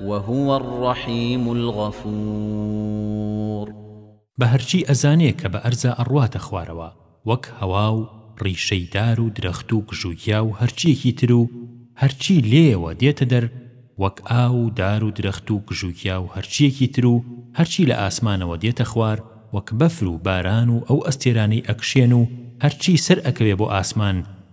وهو الرحیم الغفور. بە هەرچی ئەزانێ کە بە ئەرزا ئەڕواتە خوارەوە وەک هەوا و ڕیشەی دار و درەخت و گژوگیا و هەرچییەکی تر و هەرچی لێیەوە دێتە دەر وەک ئاو و دار و درەخت و گژوگیا و هەرچییەکی تر و هەرچی لە ئاسمانەوە دێتە خوار وەک بەفر و باران و ئەو ئەستێرانەی ئەکشێن و هەرچی سەر ئەکەوێ بۆ ئاسمان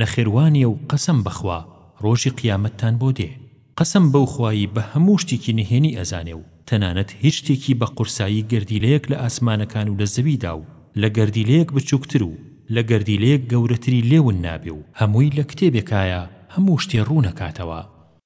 نەخێر وانیە و قەسەم بەخوا ڕۆژی قیامەتتان بۆ دێ قەسەم بەو خوایی بە هەموو شتیکی نهێنی ئەزانێ و تەنانەت هیچ شتێکی بە قورسایی گەردیلەیەک لە ئاسمانەکان و لە زەویدا و لە گەردیلەیەک بچوکتر و لە گەردیلەیەک گەورەتری لێ ون نابێ و هەمووی لە کتێبێکایە هەموو شتێ ڕوون ئەکاتەوە.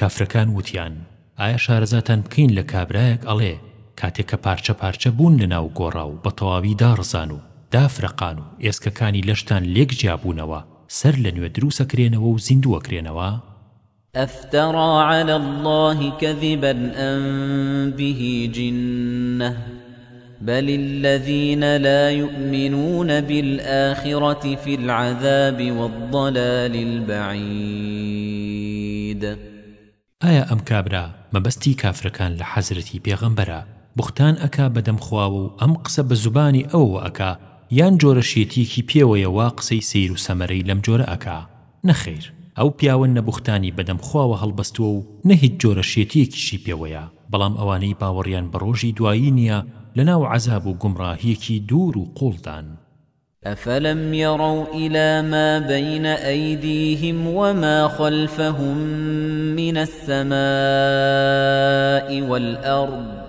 کافرەکان وتیان، ئایا شارەزاتان بکەین لە کابرایەک ئەڵێ، کاتێ کە پارچە پارچە بوون لە ناو گۆڕا و بەتەواوی داڕزان و دافرەقان و ئێسکەکانی لەشتان لێک جیا بوونەوە سەر لە نوێ دروس ئەکرێنەوە و زیندوو ئەکرێنەوە؟ افتری علی اللە کذبا ام به جنە. بل الذین لا یؤمنون بالآخرة فی العذاب والضلال البعید ئایا ئەم کابرا مەبەستی کافرەکان لە حەزرەتی پێغەمبەرە بوختان ئەکا بەدەم خواوە و ئەم قسە بە زوبانی ئەوەوە ئەکا یان جۆرە شێتیەکی پێوەیە وا قسەی سەیر و سەمەرەی لەم جۆرە ئەکا نەخەیر، ئەو پیاوە نە بوختانی بەدەم خواوە هەڵبەستووە و نە هیچ جۆرە شێتییەکیشی پێوەیە، بەڵام ئەوانەی باوەڕیان بە ڕۆژی دوایی نییە لەناو عەزاب و گومڕاهییەکی دوور و قووڵدان. أفلم يروا إلى ما بين أيديهم وما خلفهم من السماء والأرض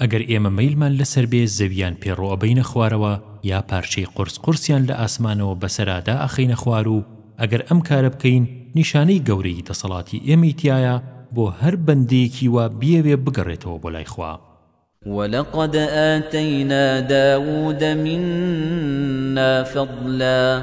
ئەگەر ئێمە مەیلمان لەسەر بێ زەوییان پێ ڕۆئەبەینە خوارەوە یا پارچەی قورس قورسیان لە ئاسمانەوە بەسەرا دائەخەینە خوار و ئەگەر ئەم کارە بکەین نیشانەی گەورەی دەسەڵاتی ئێمەی تیایە بۆ هەر بەندەیەکی وا بیەوێ بگەڕێتەوە بۆ لای خوا. ولقد آتینا داود منا فضلا.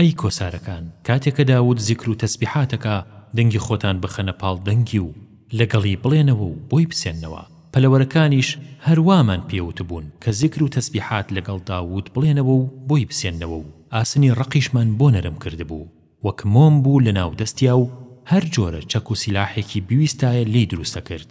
ئەی کۆسارەکان کاتێ کە داود زیکر و تەسبیحات ئەکا دەنگی خۆتان بخەنە پاڵ دەنگی و لەگەڵی بڵێنەوە و بۆی بسێننەوە پەلەوەرەکانیش هەر وامان پێ وتبوون کە زیکر و تەسبیحات لەگەڵ داود بڵێنەوە و بۆی بسێننەوە و ئاسنی ڕەقیشمان بۆ نەرم کردبوو وەک مۆم بوو لەناو دەستیا و هەر جۆرە چەک و سیلاحێکی بویستایە لێی دروست ئەکرد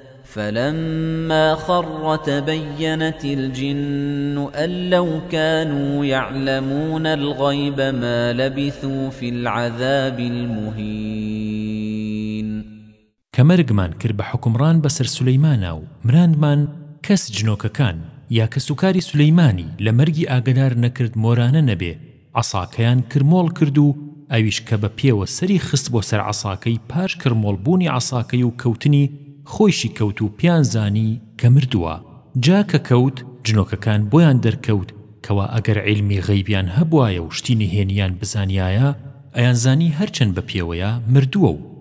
فلما خر تبینت الجن ان لو کانوا یعلمون الغیب ما لبثوا فی العذاب المهین کە مەرگمان کرد بە حوکمڕان بەسەر سولەیمانا و مراندمان کەس جنۆکەکان یا کەسوکاری سولەیمانی لە مەرگی ئاگەدار نەکرد مۆرانە نەبێ عەساکەیان کرمۆڵ کرد و ئەویش کە بە پێوە سەری خست بۆ سەر عەساکەی پاش کرمۆڵ بوونی عەساکەی و کەوتنی خۆیشی کەوت و پێیان زانی کە مردووە جا کە کەوت جنۆکەکان بۆیان دەرکەوت کەوا ئەگەر عیلمی غەیبیان هەبوایە و شتی نهێنیان بزانیایە ئەیانزانی هەرچەند بە پێوەیە مردووە و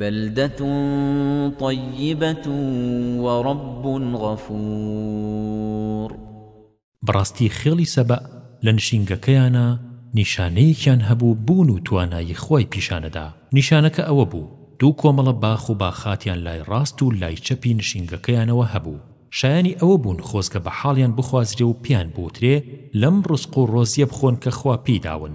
بلدە طیبە ورب غفور بەڕاستی خێڵی سەبەء لە نشینگەکەیانا نیشانەیەکیان هەبوو بوون و توانایی خۆی پیشانەدا نیشانەکە ئەوە بوو دوو کۆمەڵە باخ و باخاتیان لای ڕاست و لای چەپی نشینگەکەیانەوە هەبوو شایانی ئەوە بوون خۆزگە بە حاڵیان بخوازرێ و پێیان بوترێ لەم ڕزق و ڕۆزیە بخۆن کە خوا پێی داون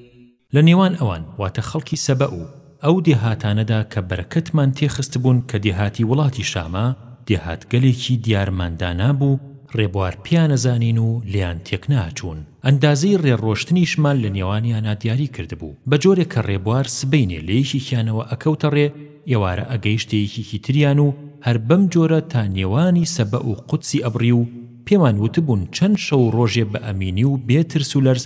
لە نێوان ئەوان، واتە خەڵکی سەبەء و ئەو دێهاتانەدا کە بەرەکەتمان تێ خستبوون کە دێهاتی وڵاتی شامە، دێهاتگەلێکی دیارمان دانابوو، ڕێبوار پێیانەزانین و لێیان تێک نەئەچوون، ئەندازەی ڕێ ڕۆشتنیشمان لە نێوانیانا دیاری کردبوو، بە جۆرێک کە ڕێبوار سبەینێ لە یەکێکیانەوە ئەکەوتە ڕێ، ئێوارە ئەگەیشتە یەکێکی تریان و هەر بەم جۆرە تا نێوانی سەبەء و قودسی ئەبڕی و پێمان وتبوون چەند شەو و ڕۆژێ بە ئەمینی و بێ ترس و لەرز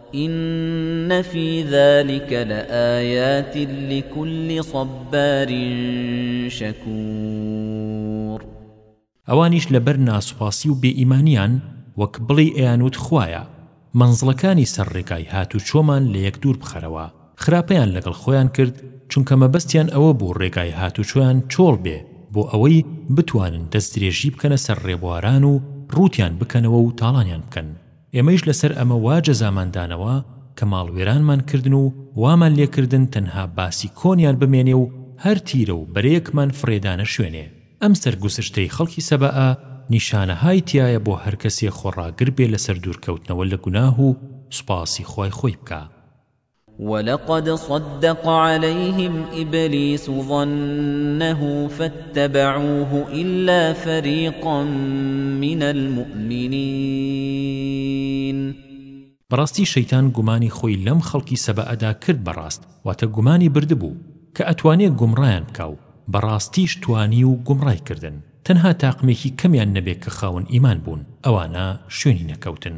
ان فی ذلک لآیات لکل صبار شکور ئەوانیش لەبەر ناسوپاسی و بێ ئیمانیان وەک بڵێی ئەیانوت خوایە مەنزڵەکانی سەر ڕێگای هاتوچۆمان لە یەک دوور بخەرەوە خراپەیان لەگەڵ خۆیان کرد چونکە مەبەستیان ئەوە بوو ڕێگای هاتوچۆیان چۆڵ بێ بۆ ئەوەی بتوانن دەستدرێژی بکەنە سەر ڕێبواران و ڕووتیان بکەنەوە و تاڵانیان بکەن ئێمەیش لەسەر ئەمە وا جەزامان دانەوە کە ماڵوێرانمان کردن و وامان لێ کردن تەنها باسی کۆنیان بمێنێ و هەر تیرە و بەرەیەکمان فڕێدانە شوێنێ ئەم سەرگوزشتەی خەڵکی سەبەئە نیشانەهای تیایە بۆ هەرکەسێ خۆڕاگر بێ لەسەر دوورکەوتنەوە لە گوناه و سوپاسی خوای خۆی بکا ولقد صدق عليهم ابلیس ظنه فاتبعوه الا فریقا من المؤمنین بەڕاستی شەیتان گومانی خۆی لەم خەڵکی سەبەئەدا کرد بەڕاست واتە گومانی بردبوو کە ئەتوانێ گومڕایان بکا و بەڕاستیش توانی و گومڕای کردن تەنها تاقمێکی کەمیان نەبێ کە خاوەن ئیمان بوون ئەوانە شوێنی نەکەوتن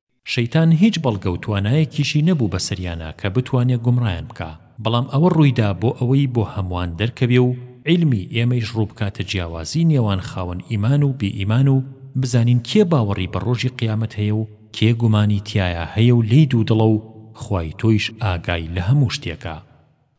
شەیتان هیچ بەڵگە و توانایەکیشی نەبوو بەسەریانا کە بتوانێ گومڕایان بکا، بەڵام ئەوە ڕوویدا بۆ ئەوەی بۆ هەمووان دەرکەوێ و عیلمی ئێمەیش ڕووبکاتە جیاوازی نێوان خاوەن ئیمان و بێ ئیمان و بزانین کێ باوەڕی بە ڕۆژی قیامەت هەیە و کێ گومانی تیایا هەیە و لێی دوودڵە و خوای تۆیش ئاگای لە هەموو شتێکە.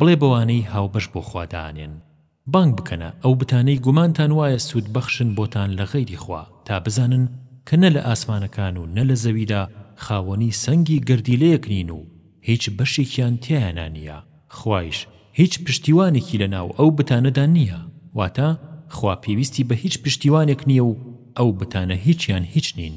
بڵێ بەوانەی هاوبەش بۆ خوا دائەنێن، بانگ بکەنە، ئەو بتانەی گومانتان وایە سوودبەخشن بۆتان لە غەیری خوا، تا بزانن کە نە لە ئاسمانەکان و نە لە زەویدا خاوەنی سەنگی گەردیلەیەک نین و هیچ بەشێکیان تیایانا نییە، خوایش هیچ پشتیوانێکی لەناو ئەو بتانەدا نییە، واتە، خوا پێویستی بە هیچ پشتیوانێک نییە و ئەو بتانە هیچیان هیچ نین.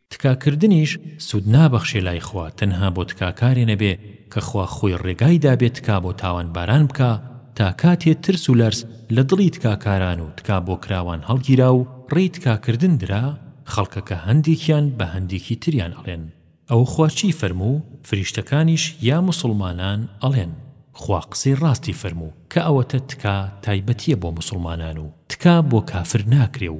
تکاکردنیش سود نابەخشێ لای خوا تەنها بۆ تکاکارێ نەبێ کە خوا خۆی ڕێگای دابێ تکا بۆ تاوانباران بکا تا کاتێ ترس و لەرز لە دڵی تکاکاران و تکا بۆ کراوان هەڵگیرا و ڕێی تکاکردن درا خەڵکەکە هەندێکیان بە هەندێکی تریان ئەڵێن ئەوە خوا چی فەرموو فریشتەکانیش یا موسوڵمانان ئەڵێن خوا قسەی ڕاستی فەرموو کە ئەوەتە تکا تایبەتیە بۆ موسوڵمانان و تکا بۆ کافر ناکرێ و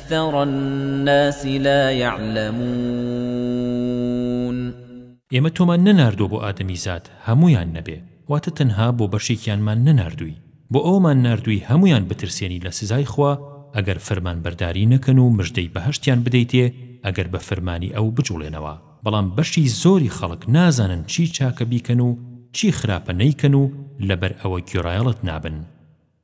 أَكْثَرَ النَّاسِ لَا يَعْلَمُونَ ئێمە تۆمان نەناردووە بۆ ئادەمیزاد هەموویان نەبێ، واتە تەنها بۆ بەشێکیانمان نەناردووی، بۆ ئەوەمان ناردووی هەموویان بترسێنی لە سزای خوا ئەگەر فەرمانبەرداری نەکەن و مژدەی بەهەشتیان بدەیتێ ئەگەر بە فەرمانی ئەو بجوڵێنەوە، بەڵام بەشی زۆری خەڵک نازانن چی چاکە بیکەن و چی خراپە نەیکەن و لەبەر ئەوە گوێڕایەڵت نابن.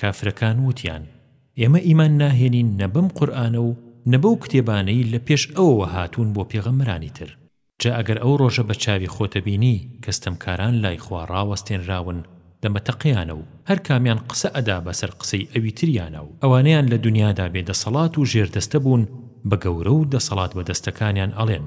کافرەکان وتیان، ئێمە ئیمان ناهێنین نە بەم قورئانە و نە بەو کتێبانەی لە پێش ئەوەوە هاتوون بۆ پێغەمبەرانی تر، جا ئەگەر ئەو ڕۆژە بە چاوی خۆت بینی کە ستەمکاران لای خوا ڕاوەستێنراون لە مەتەقەیانە و هەر کامیان قسە ئەدا بەسەر قسەی ئەوی تریانا و ئەوانەیان لە دونیادا بێ دەسەڵات و ژێردەستە بوون بە گەورە و دەسەڵات بەدەستەکانیان ئەڵێن،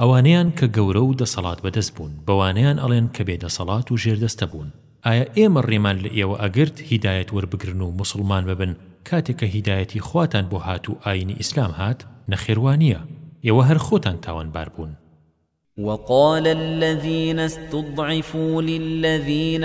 ئەوانەیان کە گەورە و دەسەڵات بەدەست بوون بەوانەیان ئەڵێن کە بێ دەسەڵات و ژێردەستە بوون، ئایا ئێمە ڕێمان لە ئێوە ئەگرت هیدایەت وەربگرن و موسڵمان ببن کاتێ کە هیدایەتی خواتان بۆ هات و ئایینی ئیسلام هات؟ نەخێر وا نییە، ئێوە هەر خۆتان تاوانبار بوون. وقال الذين استضعفوا للذين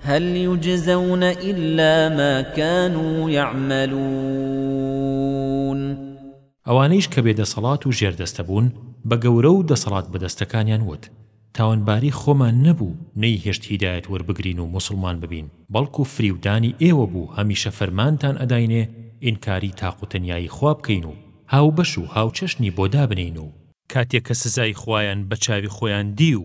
هل یجزون الا ما کانوا یعملون ئەوانەیش کە بێ دەسەڵات و ژێر دەستە بوون بە گەورە و دەسەڵات بەدەستەکانیان وت تاوانباری خۆمان نەبوو نەیهێشت هیدایەت وەربگرین و موسڵمان ببین بەڵکو فریودانی ئێوە بوو هەمیشە فەرمانتان ئەداینێ ئینکاری تاق و تەنیایی خوا بکەین و هاوبەش و هاوچەشنی بۆ دابنێین و کاتێ کە سزای خوایان بە چاوی خۆیان دی و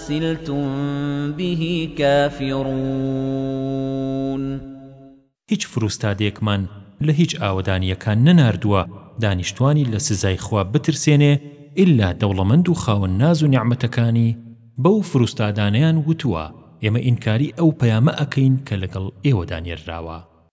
سِلتُم بِهِ کافِرون. هیچ فروستادەیەکمان لە هیچ ئاوەدانییەکان نەناردووە دانیشتوانی لە سزای خوا بترسێنێ ئیلا دەوڵەمەند و خاوەن ناز و نیعمەتەکانی، بەو فروستادانەیان وتووە، ئێمە ئینکاری ئەو پەیامە ئەکەین کە لەگەڵ ئێوەدا نێرراوە.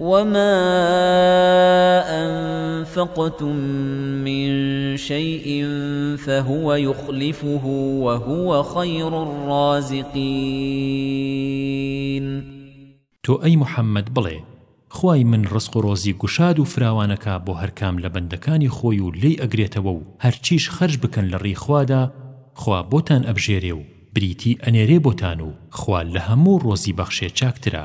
وما أنفقتم من شيء فهو يخلفه وهو خير الرازقين تۆ ئەی محەممەد بڵێ، خوای من ڕزق و ڕۆزی گوشاد و فراوان ئەکا بۆ هەر کام لە بەندەکانی خۆی و لێی ئەگرێتەوە و هەرچیش خەرج بکەن لە ڕێی خوادا خوا بۆتان ئەبژێرێ و بریتی ئەنێرێ بۆتان و خوا لە هەموو ڕۆزی بەخشێ چاکترە.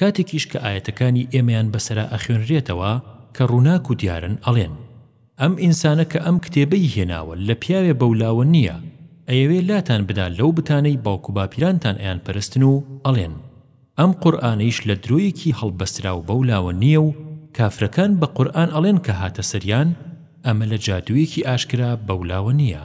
کاتێکیش کە ئایەتەکانی ئێمەیان بەسەرا ئەخوێنرێتەوە کە ڕووناک و دیارن ئەڵێن، ئەم ئینسانە کە ئەم کتێبەی هێناوە لە پیاوێ بەولاوە نییە، ئەیەوێ لاتان بدا لەو بتانەی باوک و باپیرانتان ئەیان پەرستن و ئەڵێن، ئەم قورئانەیش لە درۆیەکی هەڵبەستراو بەولاوە نییە و کافرەکان بە قورئان ئەڵێن کە هاتە سەریان، ئەمە لە جادوویەکی ئاشکرا بەولاوە نییە.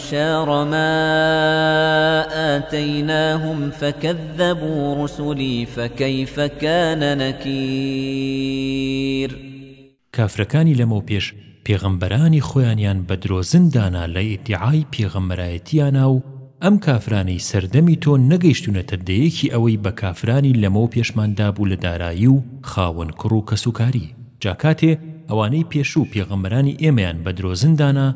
شَرَّ مَا آتَيْنَاهُمْ فَكَذَّبُوا رُسُلِي فَكَیْفَ کَانَ نَکِیرِ کافرەکانی لەمەو پێش پێغەمبەرانی خۆیانیان بە درۆزن دانا لە ئیدیعای پێغەمبەرایەتیانا و ئەم کافرانەی سەردەمی تۆ نەگەیشتونەتە دەیەکی ئەوەی بە کافرانی لەمەو پێشمان دابوو لە دارایی و خاوەن کوڕ و کەسوکاری جا کاتێ ئەوانەی پێشوو پێغەمبەرانی ئێمەیان بە درۆزن دانا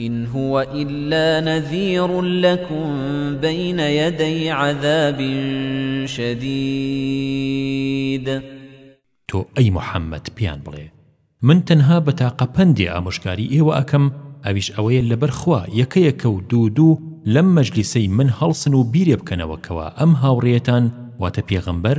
إن هو إلا نذير لكم بين يدي عذاب شديد تۆ ئەی محەممەد پێیان بڵێ من تەنها بە تاقە پەندێ ئامۆژگاری ئێوە ئەکەم ئەویش ئەوەیە لەبەر خوا یەکەیەکە و دوو دوو لەم مەجلیسەی من هەڵسن و بیرێ بکەنەوە کەوا ئەم هاوڕێیەتان واتە پێغەمبەر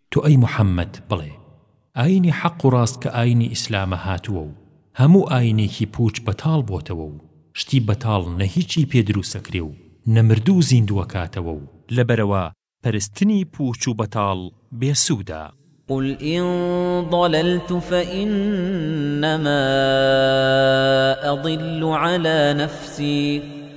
تۆ ئەی محەممەد بڵێ، ئایینی حەق و ڕاست کە ئایینی ئیسلامە هاتووە و هەموو ئایینێکی پووچ بەتاڵ بۆتەوە و شتی بەتاڵ نە هیچی پێ درووسەکرێ و نە مردوو زیندووەکاتەوە و لەبەرئەوە پەرستنی پووچ و بەتاڵ بێ سوودە. قل ان ضللت فانما اضل علی نفسی.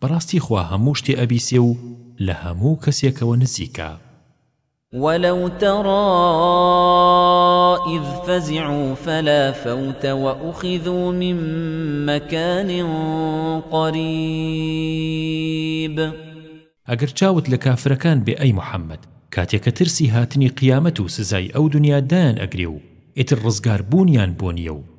بەڕاستی خوا هەموو شتێ ئەبیسێ و لە هەموو کەسێکەوە نزیکە. ولو ترى إذ فزعوا فلا فوت وأخذوا من مكان قريب ئەگەر چاوت لە کافرەکان بێ ئەی محەممەد کاتێ کە ترسی هاتنی قیامەت و سزای ئەو دنیا دایان ئەگرێ و ئیتر ڕزگاربوونیان بۆ نییە و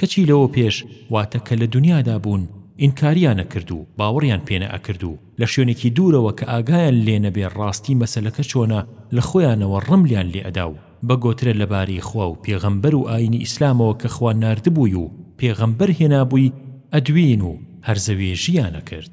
کەچی لەوە پێش واتە کە لە دونیادا بوون ئینکاریان ئەکرد و باوەڕیان پێ نەئەکرد و لە شوێنێکی دوورەوە کە ئاگایان لێ نەبێ ڕاستی مەسەلەکە چۆنە لە خۆیانەوە ڕملیان لێ ئەدا و بە گۆترە لە بارەی خوا و پێغەمبەر و ئایینی ئیسلامەوە کە خوا ناردبووی و پێغەمبەر هێنابووی ئەدوین و هەرزەوێژیان ئەکرد.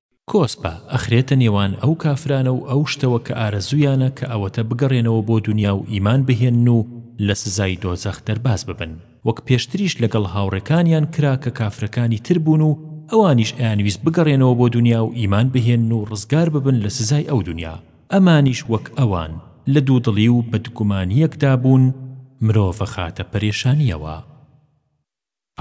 کۆسپە ئەخرێتە نێوان ئەو کافرانە و ئەو شتەوە کە ئارەزوویانە کە ئەوەتە بگەڕێنەوە بۆ دونیا و ئیمان بهێنن و لە سزای دۆزەخ دەرباز ببن وەک پێشتریش لەگەڵ هاوڕێکانیان کرا کە کافرەکانی تر بوون و ئەوانیش ئەیانویست بگەڕێنەوە بۆ دونیا و ئیمان بهێنن و ڕزگار ببن لە سزای ئەو دونیا ئەمانیش وەک ئەوان لە دوودڵی و بەدگومانییەکدا بوون مرۆڤ ئەخاتە پەرێشانییەوە.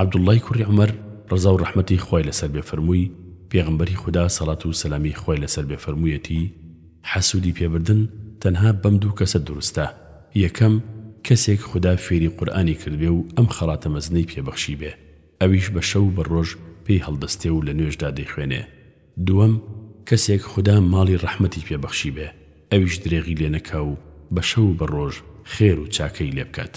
عبداللەی کوڕی عومەر ڕەزا و ڕەحمەتی خوای لەسەر بێ فەرمووی پێغەمبەری خودا سەڵات و سەلامی خوای لەسەر بێ فەرموویەتی، حەسوودی پێ بردن تەنها بەم دوو کەسە دروستە، یەکەم، کەسێک خودا فێری قورئانی کردبێ و ئەم خەڵاتە مەزنەی پێ بەخشیبێ، ئەویش بە شەو و بە ڕۆژ پێی هەڵدەستێ و لە نوێژدا دەیخوێنێ. دووەم، کەسێک خودا ماڵی ڕەحمەتی پێ بەخشیبێ، ئەویش درێغی لێ نەکا و بە شەو و بە ڕۆژ خێر و چاکەی لێ بکات.